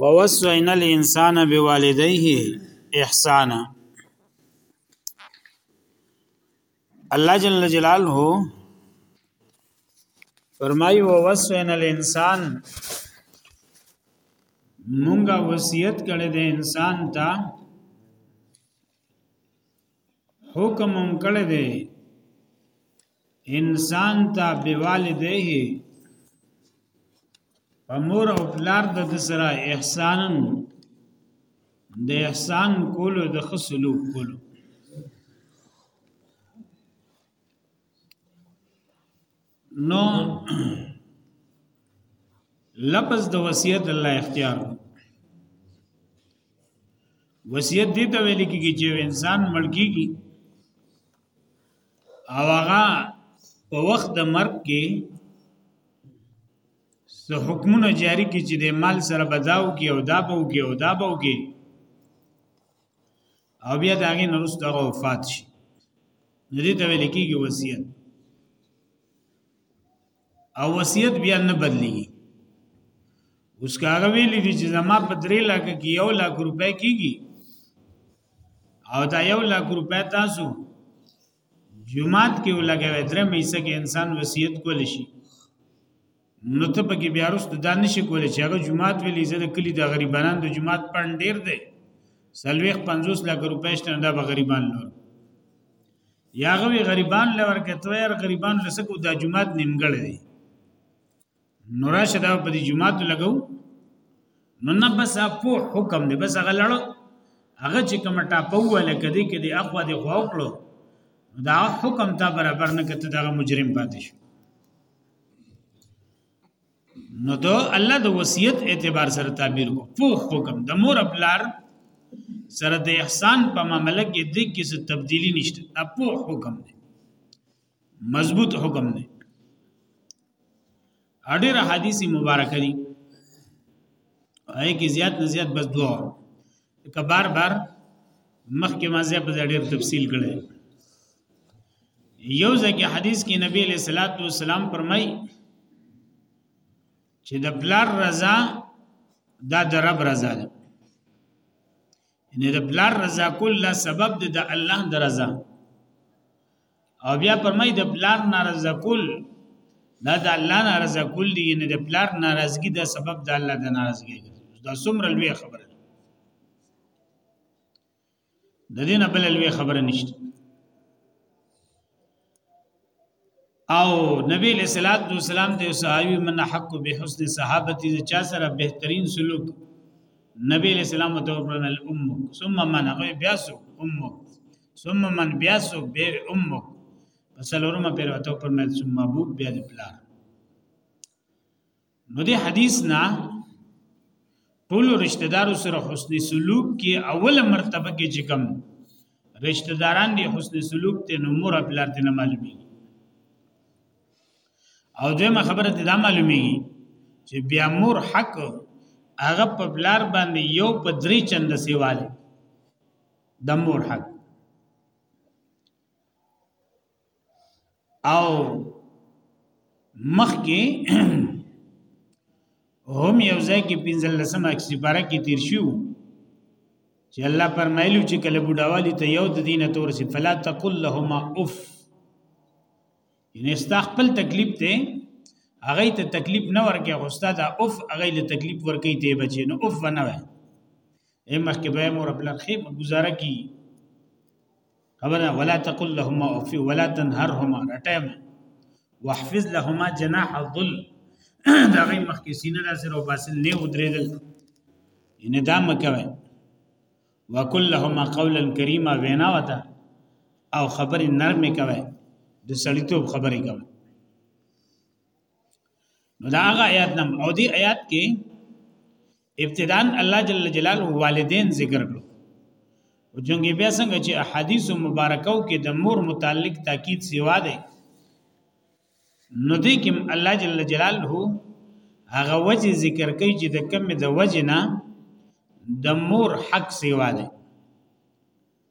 ووصينا الانسان بوالديه احسانا الله جل جلاله فرمایي ووصينا الانسان مونږه وصیت کړی دی انسان ته حکم کړی دی انسان ته بوالديه امور او پلار د سره احسان د احسان کولو د خصلو کولو نو لفظ د وصیت الله اختیار وصیت دې ته ویل کېږي چې انسان مړ کیږي او هغه په وخت د مرګ کې د حکمونو جاری کی چې د مال سره بداو کې او دا بو کې او دا بو کې او بیا دا غي نرست هغه وفات شي ندی ته ویل کېږي وصیت او وصیت بیا نه بدلیږي اوس کاغه ویلې دي چې زما په 3 لک کې یو لک روپے کیږي او دا یو لک روپے تاسو جمعات کې ولګوي درې مېسه کې انسان وصیت کول شي نو ته پکې بیا رسته دا نشي کولای چې هغه جمعات ویلې زده کلی د غریبانو د جمعات پړن ډیر دی سلويخ 50 لک روپې شته دا به غریبان لور یاغه وی غریبان لور کې تو یار غریبان لسکو د جمعات نیمګړ دی نوراشه دا په دې جمعات لګو نو نه بس په حکم دی بس هغه لړو هغه چې کوم ټاپو ولا کدي کې دی اقوا دی خو کړو دا حکم ته برابر نه کته دا مجرم پاتې شو نو د الله د وصیت اعتبار سره تعبیر کو پوخ حکم د مور خپلار سره د احسان په معاملې کې د کیسه تبدیلی نشته دا پوخ حکم دی مضبوط حکم دی اډیر حدیث مبارک دی هغه کې زیات نه زیات بس دوه کبار بار مخکې ما زیات په ډیر تفصیل کړی یو ځکه حدیث کې نبی علیہ الصلوۃ والسلام فرمای چې د بلار رضا دا د رب رضا ده ان د بلار رضا کله سبب ده د الله د رضا او بیا فرمای د بلار ناراضه کول دا د الله ناراضه کول دي نه د بلار ناراضګي د سبب د الله د ناراضګي دا څومره لوی خبره د دې نه بل لوي خبره نشته او نبی له صلوات و سلام ته صحابي من حق به حسن صحابتي د چا سره بهترین سلوک نبی له سلام ته ورن الام ثم من غي بیاسو ام ثم من بیاسو به ام پس لورمه پیرته پر مل ثم ابو بیا د پلار نو دې حدیث نه ټول رشتہ دارو سره حسن سلوک کې اوله مرتبه کې چې کوم رشتہ داران دې حسن سلوک ته نو مور خپل ته نه معلومي او دغه خبره ته دا معلومي چې بیا مور حق هغه په بلار باندې یو په درې چنده سیواله د مور حق او مخ کې هم یو ځای کې پنځل لسم اکسی بارا کې تیر شو چې الله فرمایلو چې کله بډاوالی ته یو د دینه تور سي فلا تقل لهما اف یعنی ستا خپل تکلیف ته هغه ته تکلیف نه ورکه غوستا دا اف هغه له تکلیف ورکه ته بچي نو اف نه وای اے مخ کې به مور خپل خې گزاره کی خبره ولا تقل لهما اف ولا تنهرهما رټم واحفظ لهما جناح الظل دا غي مخ کې سینه را سره وباسل نه ودرېدل ان دا مکوي وکل لهما قولا کریما وینا وتا او خبر نرم کوي د سړیتوب خبرې کوي نو دا هغه آیات نم او دی آیات کې ابتداء الله جل جلاله والدین ذکر کړو او څنګه بیا څنګه چې احادیث مبارکاو کې د مور متعلق تاکید سیوا ده نو دې کې الله جل جلاله هغه وجه ذکر کوي چې د کم د وجه نه د مور حق سیوا ده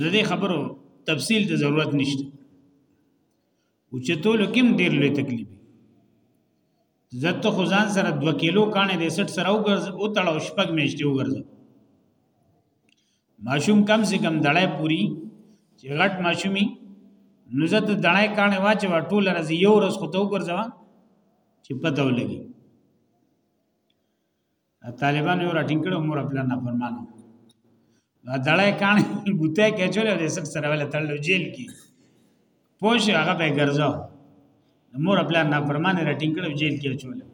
د دې خبرو تفصیل ته ضرورت نشته او چې ټول کوم ډیر لوی تکلیف زته خو ځان سره 2 کیلو کانه د 60 سره وګرځ او تړاو شپږ میشته وګرځ ماشوم کم سے کم دړای پوری چې غټ ماشومی نو زه ته دړای کانه واچو ټول راز یو ورځ خو ته وګرځوا چې پته ولګي طالبان یو راټینګ کړو مور خپل نه فرمانو دا دړای کان ګوته کې چولې د سک سره ول تړلو جیل کې پوش هغه به ګرځو مور خپل نه فرمان راټینګ کړو جیل کې چولې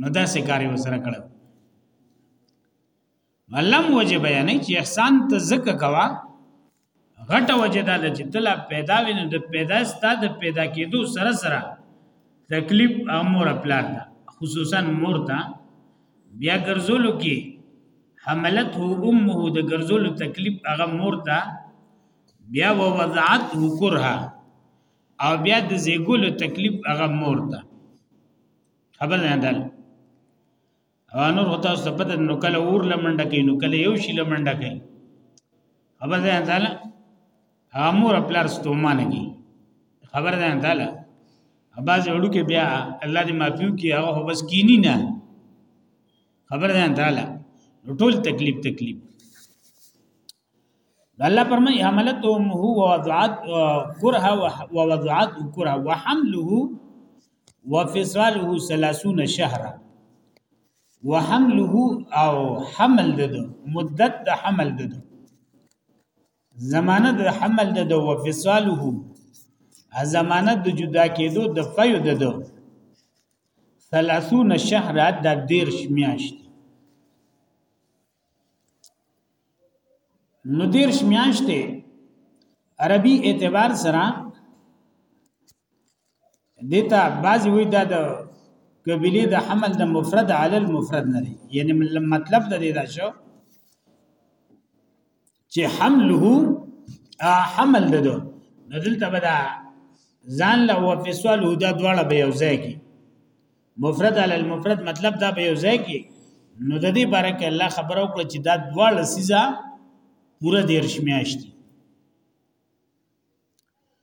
نو دا سکاري وسره کړو علم وجه بیانې چې احسان ته زکه کوا غټه وجه دا چې تلا پیدا وینې د پیدا ستاد پیدا کېدو سره سره تکلیف امور خپلار ده خصوصا مور ته بیا ګرځولو کې حملت هو امه د ګرځولو تکلیف هغه مور ته بیا ووضعت هو کرها او بیا د زیګولو تکلیف هغه مور ته خبر نه دل نور هوتا څه پته نو کله اور لمنډه کوي نو کله یو شی لمنډه کوي خبر ده تعالی امور خپلار ستومانه کی خبر ده تعالی اباز وړو کې بیا الله دې معفو کی هغه بس کینی نه خبر ده تعالی ټول تکلیف تکلیف الله فرمای حملتهم هو وضعت کرها ووضعت کرها وحمله وفصاله 30 شهرا وحمله او حمل دده مدت د حمل دده زمانه د حمل دده وفصاله زمانه د جدا کېدو د فیو دده 30 شهرا د 10 میاشت نو دیرش میاشتې عربي اعتبار سره دته بعضی وی دا د قبیله د حمل د مفرد علی المفرد نه دی یعنی مطلب د دې دا شو چې حمله حمل ده ده نو دلته به دا ځان له او فسوال هدا دواړه به یو ځای کی مفرد علی المفرد مطلب دا به یو ځای کی نو د دې باره کې الله خبرو کړ چې دا دواړه سیزه پوره دیر شمیاشتي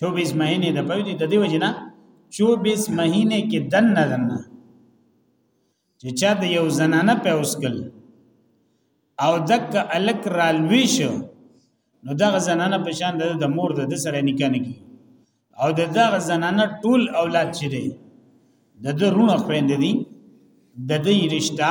24 مهینه د پوی د دې وجنه 24 مهینه کې دن نه دن چې چا د یو زنانه په اوسګل او دک الک رالوي شو نو دغه زنانه په شان د مور د سره نکاح نه کی او دغه زنانه ټول اولاد چي دي د درونه خويند دي د دې رشتہ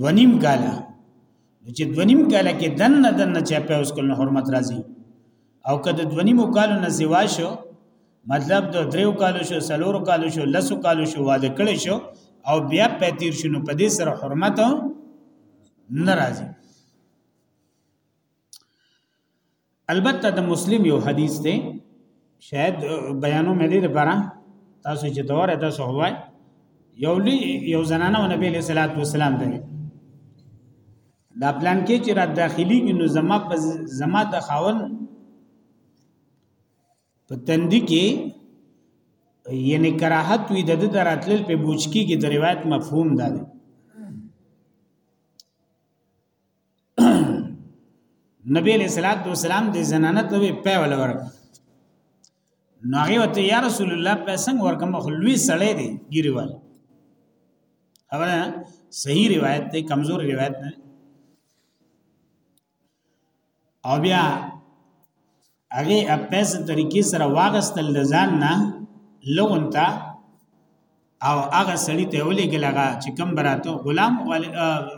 دونیم کاله چې دونیم کاله کې دنه دنه چې په اوس کله حرمت راځي او کله دونیم کالو نه زیوا شو مطلب د دریو کالو شو سلورو کالو شو لسو کالو شو واده کړي شو او بیا په تیر شنو په دې سره حرمت ناراضي البته د مسلم یو حدیث دی شاید بیانو مې دې لپاره تاسو چې دوره تاسو هوای یو لی یو زنانه او نبی له صلوات و سلام دی دا پلان کې چې را داخلي نو زما په زما د خاون په تندې کې یعنی کراهت وی د د دراتل په بوچکی کې د روایت مفهوم دا دی نبی علیہ الصلوۃ والسلام د زنانه ته په ول ورک نو هغه وته یا رسول الله په څنګه ورکم خلوی سړی دی ګیریوال خبره صحیح روایت دی کمزور روایت نه او بیا هغه اپس طریقې سره واغستل د ځان نه لونتا او هغه سړی ته ولې ګلغه چې کم براتو غلام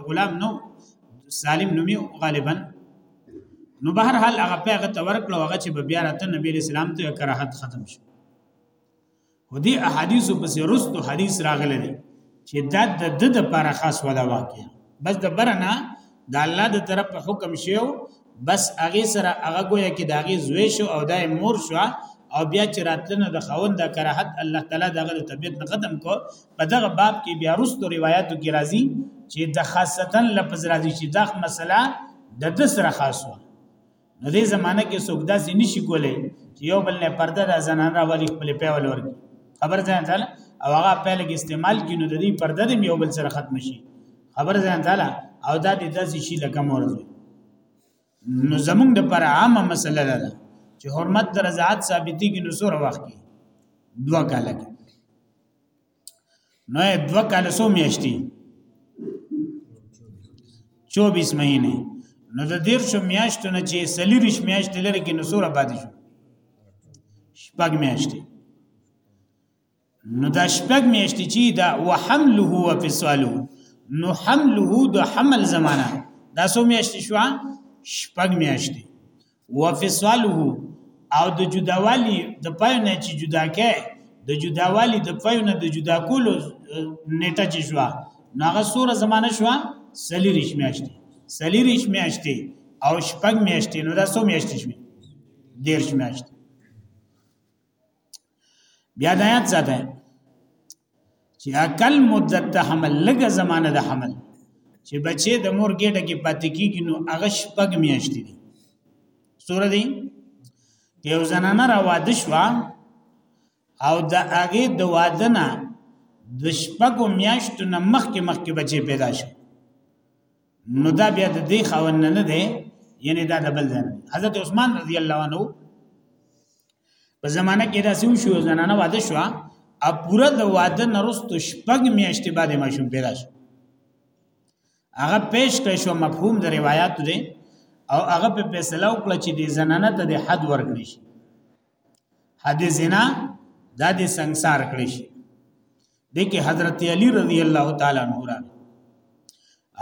غلام نو سالم نومي غالبا نو بهر حال هغه پیغه ته ورکړو هغه چې بیا راته نبی اسلام ته کراهت ختم شو خو دې احادیثو پسې رستو حدیث راغلی دی چې دا د د د لپاره خاص ولا واقع بس د برنا د الله د طرف په حکم شیو بس هغه سره هغه ګویا کې داغه زوی شو او دای مور شو او بیا چې راتلنه د خوند د کراهت الله تعالی دغه طبیعت نه ختم کو په دغه باب کې بیا رستو روایتو کې راځي چې د خاصتا لفظ راځي چې دا مسله د د سره خاصه نو دې زمانہ کې څوک داسې نشي کولای چې یو بل نه پرده د زنان راولي خپل پیول ورکی خبر ځان تعالی او هغه پیل کې استعمال کینو د دې پرده د یو بل سره ختم شي خبر ځان تعالی او دا د داسې شي لکه مورز نو زمونږ د پر عامه مسله ده چې حرمت درزات ثابتي کې نو سور وخت کې دوه کاله کې نو دو کال سو میاشتي 24 مهینه نو د دیر شو میاشتو نه چې سلیریش میاشت لري کې نو سوره پاتې شو شپږ میاشتې نو دا شپږ میاشتې چې دا وحمله و فصاله نو حمله د حمل زمانہ دا سو میاشتې شو شپږ میاشتې وفصاله او د جداوالی د پاینه چې جدا کې د جداوالی د پاینه د جدا کولو نیټه چې شو ناغه سوره زمانه شو سلی ریش میاشتي سلی ریش میاشتي او شپږ میاشتي نو دا سو میاشتي شوي دیر شمیاشتي بیا د آیات ساته چې اکل مدت ته حمل لګه زمانه د حمل چې بچي د مور ګډه کې پاتې کیږي نو هغه شپږ میاشتې دي سور دي یو زنانه را واده شو او د هغه د واده نه د شپږو میاشتو نه مخکې مخکې بچي پیدا شو نو دا بیا د دې خاون نه نه دی یعنی دا د بل ځای حضرت عثمان رضی الله عنه په زمانہ کې دا سیو شو زنانه واده شو ا پورا د واده نرستو شپږ میاشتې بعد ماشوم پیدا شو هغه پیش کړ شو مفهوم د روایت دی او هغه په فیصله وکړه چې د زنانه ته د حد ورکړي شي حد زنا دا د ਸੰسار کړی شي دغه حضرت علی رضی الله تعالی عنہ را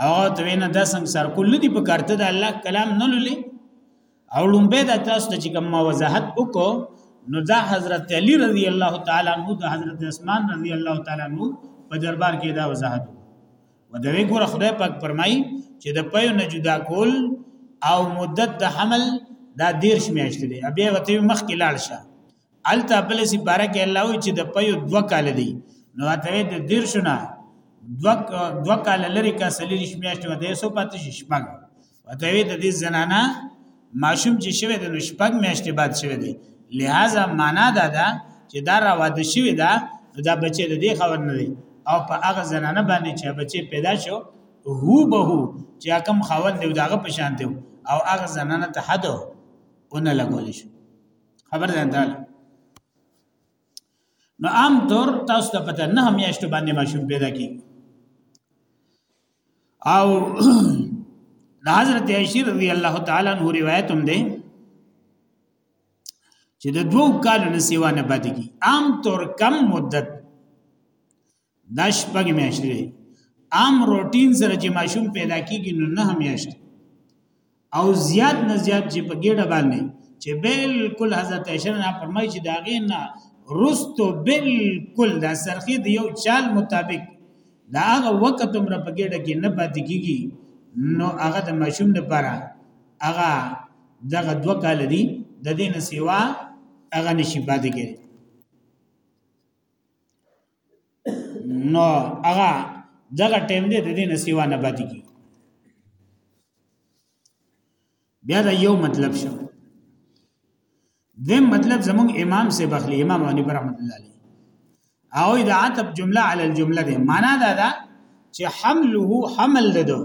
او دوینه د سنگسار کول دي په کارته د الله کلام نه لولي او لومبه د تاسو ته چې کوم وضاحت وکړو نو دا حضرت علی رضی الله تعالی عنہ د حضرت عثمان رضی الله تعالی عنہ په دربار کې دا وضاحت و د وی ګور خدای پاک فرمای چې د پيو نه جدا کول او مدت د حمل دا دیرش میاشتې دی بیا وته مخ کې لاړ شه الته بل سي بارک الله وی چې د پيو دو کال دی نو ته د دیر شونه دو دو کال لري کا سلی شمیاشت و دې سو پات شپږ وته وی د دې زنانا ماشوم چې شوی د شپږ میاشتې بعد شوی دی لہذا معنا دا ده چې دا را واده شوی دا دا بچی د دې خبر نه دی او په هغه زنانه باندې چې بچی پیدا شو هو به هو چې کوم خاوند دی داغه پشان دی او هغه زنانه ته حد اون لګول شو خبر ده انداله نو عام طور تاسو ته پته نه همیاشت باندې ماشوم پیدا کی او حضرت عائشہ رضی الله تعالی عنہ روایت هم ده چې د دوو کالو نه سیوا نه پاتې کی عام طور کم مدت دا شپږ میاشتې دی عام روټین سره چې ماشوم پیدا کیږي نو نه میاشت او زیات نه زیات چې په ګډه باندې چې بالکل حضرت عائشہ نه فرمایي چې داغه نه رستو بالکل دا سرخی دی یو چال مطابق دا هغه وخت هم را په ګډه کې نه پاتې کیږي نو هغه د ماشوم لپاره هغه دغه دوه کال دی د دې نه سیوا هغه نشي پاتې کېږي نو هغه دغه ټیم دې د دې نسیوا نه پاتې کی بیا دا یو مطلب شو دیم مطلب زموږ امام سے بخلی امام ونی پر رحمت الله علیه او دا عتب جمله علی الجمله ده معنا دا ده چې حمله حمل ددو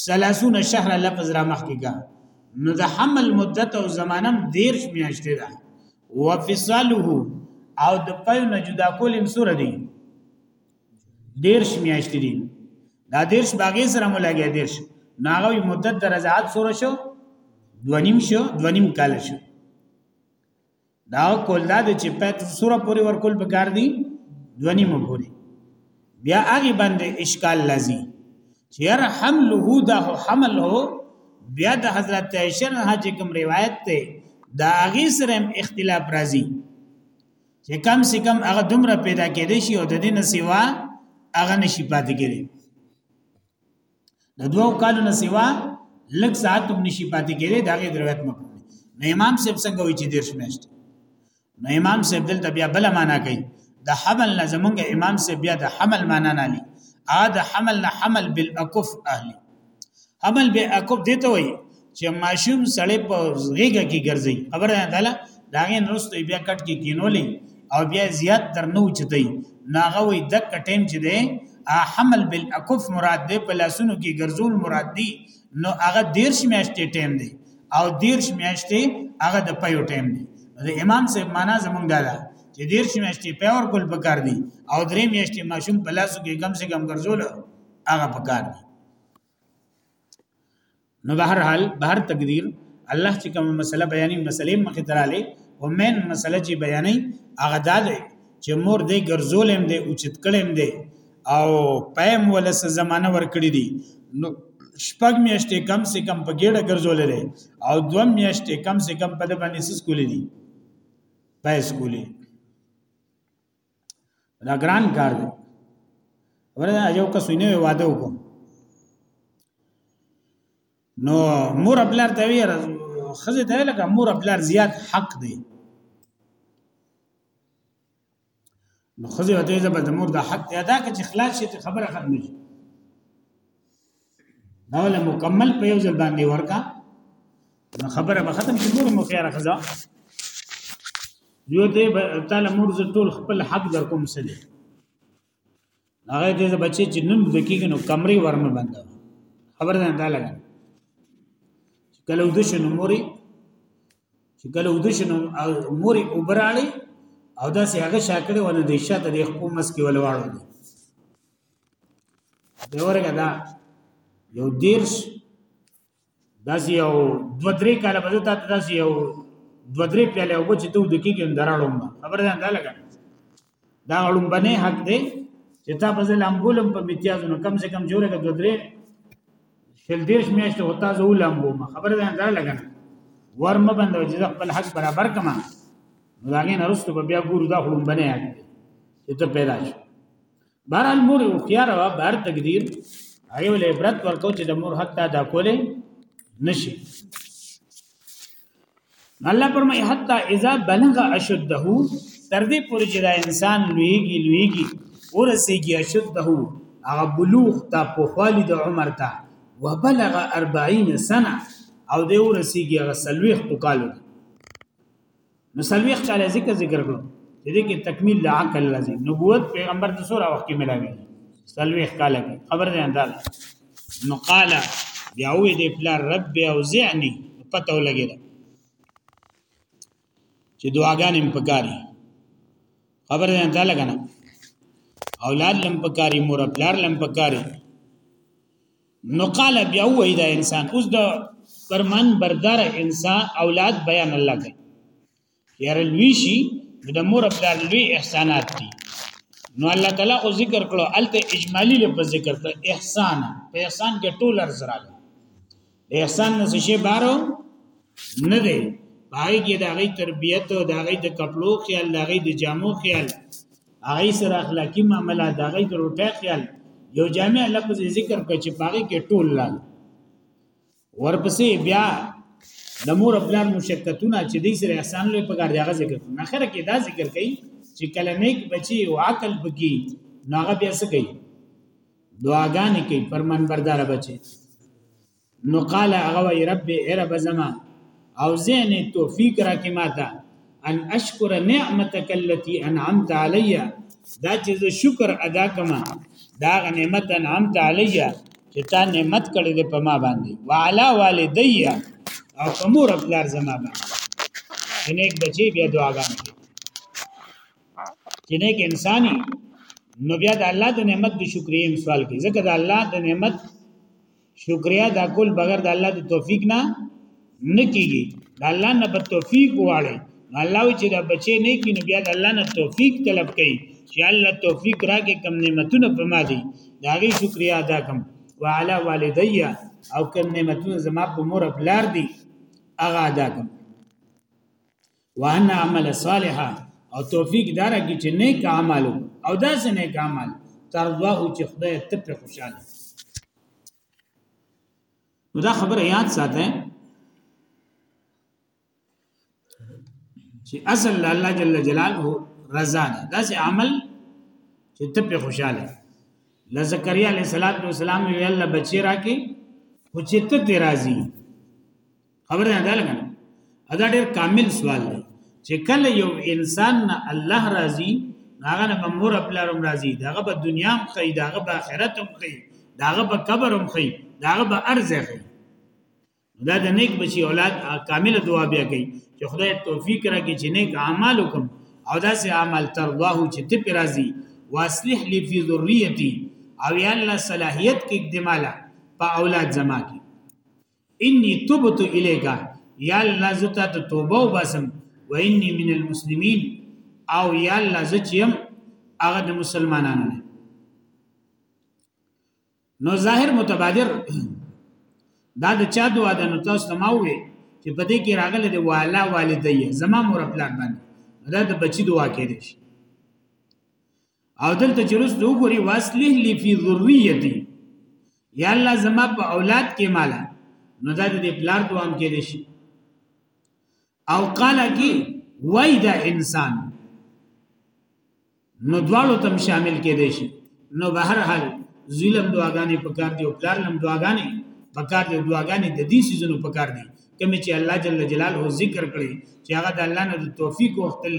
30 شهر لفظ را مخکې کا نو د حمل مدت او زمانم 13 میاشتې ده وفصاله او د پيو نه جدا کول هم سور دي دیرش میاشتې دي دا دیرش باغې سره مو لګي دیرش ناغوي مدت د رضاعت سور شو دونیم شو دونیم کال شو دا کول دا چې پات سور پوری ورکول پکار دي دونیم پوری بیا هغه باندې اشکال لذي چې ير حمله ده حمل هو بیا د حضرت عائشہ حج کوم روایت ته دا هغه سره اختلاف راځي چې کم سي کم هغه دومره پیدا کېدې شي او د دې نه سیوا هغه نشي پاتې کېدې د دوو کالو نه سیوا لږ ساعت هم نشي پاتې کېدې دا غي روایت مکو نه امام صاحب څنګه وی چې دیش میشت نو امام صاحب دلته بیا بل معنا کوي د حمل نه زمونږ امام صاحب بیا د حمل معنا نه لي ا د حمل نه حمل بالاکف اهلي حمل بالاکف دي ته وایي چې ماشوم سړی په غیګه کې ګرځي خبره ده داغه نرسته بیا کټ کې کینولې او بیا زیات درنو چتای ناغه وي د کټیم چې ده حمل بالاکف مراد ده په لاسونو کې ګرځول مراد دي نو هغه دیرش میاشتې ټیم دی او دیرش میاشتې هغه د پیو ټیم دی د امام صاحب معنا زمونږ دا ده چې دیرش میاشتې پی ور کول پکار دی او درې میاشتې ماشوم په لاسو کې کم سه کم ګرځول هغه پکار دی نو بهر حال بهر تقدیر الله چې کوم مسله بیانې مسلې مخې تراله او مین مسله چې بیانې هغه دا ده چې مور دې ګرځول هم دې اوچت کړم دې او پایم ولس زمانه ورکړي دي نو شپږ میاشتې کم سه کم په ګډه ګرځولې دي او دو میاشتې کم سه کم په د باندې سس کولې دي پایس کولې دا ګران کار دی ورته یو کس ویني واده وکم نو مور خپل ته ویل خزه ته لکه مور خپل زیات حق دی نو خځه او تیزه به د مور د حق دی ادا که چې خلاص شي ته خبره ختمه شي دا ول مکمل په یو ځل باندې ورکا نو خبره به ختم شي مور مو خیره خځه یو دې تعالی مور ز ټول خپل حق در کوم سره هغه دې بچي چې نن دکېږي نو کمرې ورنه بنده خبر ده نه لګا کله ود شي نو موري چې کله ود شي نو موري وبراړي او دا سي هغه شاکړه ونه دې شاته د حکومت کې ولواړو دي دورګه دا یو دیرش داسې یو دوه درې کاله به تا داسې یو دوه درې پیاله او چې ته د کېږي دراړم خبر ده انده لګا دا اړم باندې حق دی چې تا په ځل امبولم په امتیازونو کم سے کم جوړه دوه درې شل دیرش میاشتې هوتا زه ولامبو ما خبر ده انده لګا ورم باندې چې خپل حق برابر کما نو دا غي نرسته بیا ګورو دا خړم باندې حق دی ته پیدا شي بهرحال مور هوښیار وا بهر تقدیر هغه ول عبرت ورکو چې د مور حق ته ادا کولې نشي الله پرمای حتا اذا بلغ اشده تر دې پورې چې دا انسان لویږي لویږي ورسیږي اشده هغه بلوغ ته په خالي د عمر ته وبلغ 40 سنه او دې ورسیږي هغه سلويخ کالو نو سلويخ چاله ذکر ذکر کړو چې دې کې تکمیل د عقل لازم نبوت پیغمبر د سوره وخت کې ملاوي سلويخ کاله کې خبر ده انداز نو قال بیا وې دې پلا رب او زعنی پته ولګی دا چې دعاګانې په کاری خبر ده انداز لګنه اولاد لم پکاري مور پلار لم پکاري نو قال بیا وای دا انسان اوس د فرمان بردار انسان اولاد بیان الله کوي یار لوی شي د مور خپل لوی احسانات دي نو الله تعالی او ذکر کړو الته اجمالی له ذکر کړ احسان په احسان کې ټول ارزراله احسان نه شي بارو نه دی پای کې د هغه تربیت او د هغه د کپلو خیال د هغه د جامو خیال هغه سره اخلاقی معاملې د هغه د روټه خیال یو جامع لفظ ذکر کړ چې پای کې ټول لال ورپسې بیا د مور خپل مشکتونه چې دې سره احسان لوي په کار دی هغه ذکر نه خره کې دا ذکر کړي چې کله نیک بچي او عقل بګي ناغه بیا څه کوي دعاګانې کوي پرمن بردار بچي نو قال هغه وی رب ای رب زما او زین توفیق را کی ماته ان اشکر نعمتک التي انعمت علی دا چې زه شکر ادا کما دا نعمت انعمت علی چې تا نعمت کړې ده په ما باندې وعلى والدی او په مور خپل زما باندې نیک بچي بیا دعاګانې چې نیک انساني نو بیا د الله د نعمت د شکرې سوال کوي ځکه د الله د نعمت شکریا دا کول بغیر د الله د توفیق نه نه کیږي د الله نه په توفیق واړي الله چې دا بچي نه کینو بیا د الله نه توفیق طلب کړي چې الله توفیق راکې کم نعمتونه په ما دي دا غي شکریا ادا کوم وعلى والدي او کم نعمتونه زما په مور بلار دي اغا ادا کوم وان عمل صالحا او توفیق دار کی چې نیک عمل او داس نیک عمل ترضاه چې خدای ته په خوشاله نو دا خبره یاد ساته چې اصل الله جل جلاله رضا ده داس عمل چې ته په خوشاله لزکریا علیہ السلام وی الله بچی راکې خو چې ته راضی خبره نه ده لګا دا ډېر کامل سوال دی چې کله یو انسان نه الله راضي هغه نه بمور خپل روم راضي داغه په دنیا هم خي داغه په آخرت هم خي داغه په قبر هم خي داغه په ارزه هم خي دا د نیک بچي اولاد کامل دعا بیا کوي چې خدای توفیق راکړي چې نیک اعمال وکم او داسې اعمال ترضاه چې ته پر راضي واصلح لي في ذريتي او یا الله صلاحيت کې اقدماله په اولاد زما کې انی تبت الیک یا الله زتا ته توبه وباسم و انی من المسلمین او یا الله زچیم هغه د مسلمانانو نه نو ظاهر متبادر دا د چا دوا ده نو تاسو ته ما وې چې په دې کې راغله د والا والدې زما مور خپل باندې دا د بچی دوا کې دي او دلته جلوس دو ګوري واسلح لي فی ذریتی یا الله زما په اولاد کې مالا نو دا د پلار دوام کې دي شي او قال کی وای دا انسان نو دوالو تم شامل کې دي شي نو به هر حال ظلم دعاګانې پکار دي او پلار لم دعاګانې پکار دي دعاګانې د دې سيزونو پکار دي کوم چې الله جل جلاله ذکر کړي چې هغه د الله نه توفیق او خپل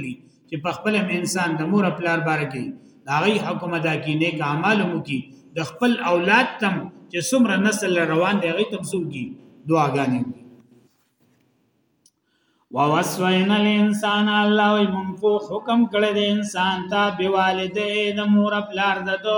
چې په خپل انسان د مور پلار بار کې دا غي حکم ادا کی نیک اعمال مو کی د خپل اولاد تم چې څومره نسل روان دی غي تم سو کی دعاګانې وکړي ووسوینا الانسان الله وی مونږ په حکم کړی د انسان ته بوالدین مور پلار دته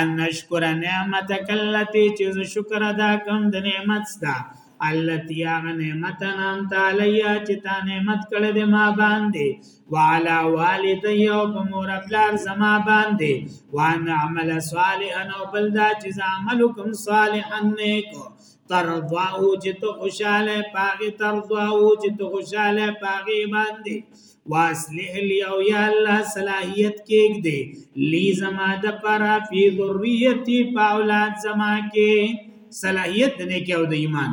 ان نشکر نعمتک اللتی چې شکر ادا کوم د نعمت ستا اللتی هغه نعمت نام تعالی چې تا نعمت کړې د ما باندې وعلى والدي او په مور خپل زما باندې وان عمل صالحا او بل دا چې عمل کوم صالحا نیکو تر دواو چې ته خوشاله پاغي تر دواو چې ته خوشاله پاغي باندې واصلح لی او یا الله صلاحیت کېګ دې لی زما د پر فی ذریتی په اولاد زما کې صلاحیت نه کې او د ایمان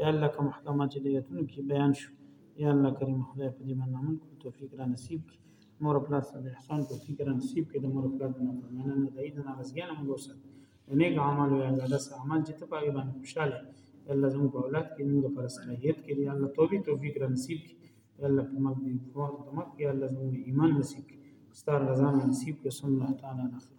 یا الله کوم احکامات چې د یاتونو کې بیان شو یا الله کریم خدای په دې باندې عمل کو توفیق را نصیب کړي مور خپل سره احسان کو فکر نصیب کړي د مور خپل د فرمانه نه دای نه غزګان موږ سره نیک عمل او عبادت عمل چې ته په باندې خوشاله الله زموږ په اولاد کې موږ پر صلاحیت کې دی الله توفیق توفیق را نصیب کړي الله په مګ دې فوت د مګ کې الله زموږ ایمان نصیب کړي ستاره رضا نصیب کړي صلی الله تعالی علیه وسلم